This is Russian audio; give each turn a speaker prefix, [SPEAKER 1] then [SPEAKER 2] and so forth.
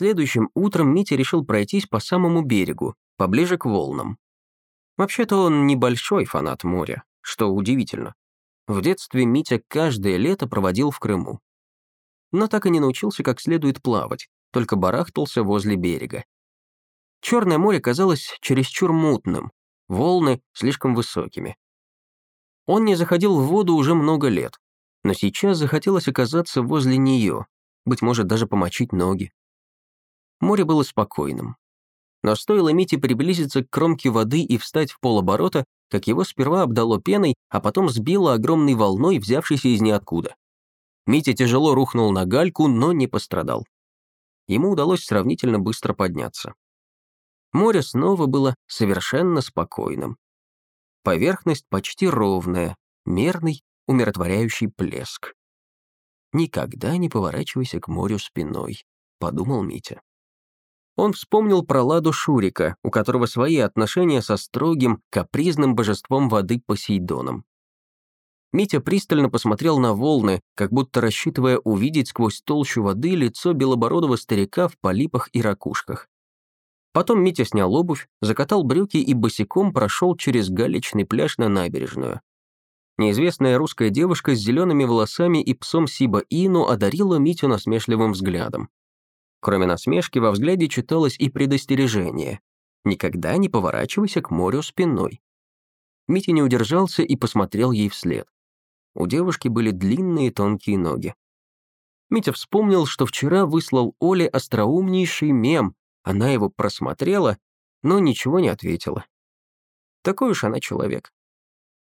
[SPEAKER 1] Следующим утром Митя решил пройтись по самому берегу, поближе к волнам. Вообще-то он небольшой фанат моря, что удивительно. В детстве Митя каждое лето проводил в Крыму. Но так и не научился как следует плавать, только барахтался возле берега. Черное море казалось чересчур мутным, волны слишком высокими. Он не заходил в воду уже много лет, но сейчас захотелось оказаться возле нее, быть может, даже помочить ноги. Море было спокойным. Но стоило Мите приблизиться к кромке воды и встать в полоборота, как его сперва обдало пеной, а потом сбило огромной волной, взявшейся из ниоткуда. Митя тяжело рухнул на гальку, но не пострадал. Ему удалось сравнительно быстро подняться. Море снова было совершенно спокойным. Поверхность почти ровная, мерный, умиротворяющий плеск. «Никогда не поворачивайся к морю спиной», — подумал Митя. Он вспомнил про Ладу Шурика, у которого свои отношения со строгим, капризным божеством воды Посейдоном. Митя пристально посмотрел на волны, как будто рассчитывая увидеть сквозь толщу воды лицо белобородого старика в полипах и ракушках. Потом Митя снял обувь, закатал брюки и босиком прошел через галечный пляж на набережную. Неизвестная русская девушка с зелеными волосами и псом Сиба Ину одарила Митю насмешливым взглядом. Кроме насмешки, во взгляде читалось и предостережение. «Никогда не поворачивайся к морю спиной». Митя не удержался и посмотрел ей вслед. У девушки были длинные тонкие ноги. Митя вспомнил, что вчера выслал Оле остроумнейший мем, она его просмотрела, но ничего не ответила. Такой уж она человек.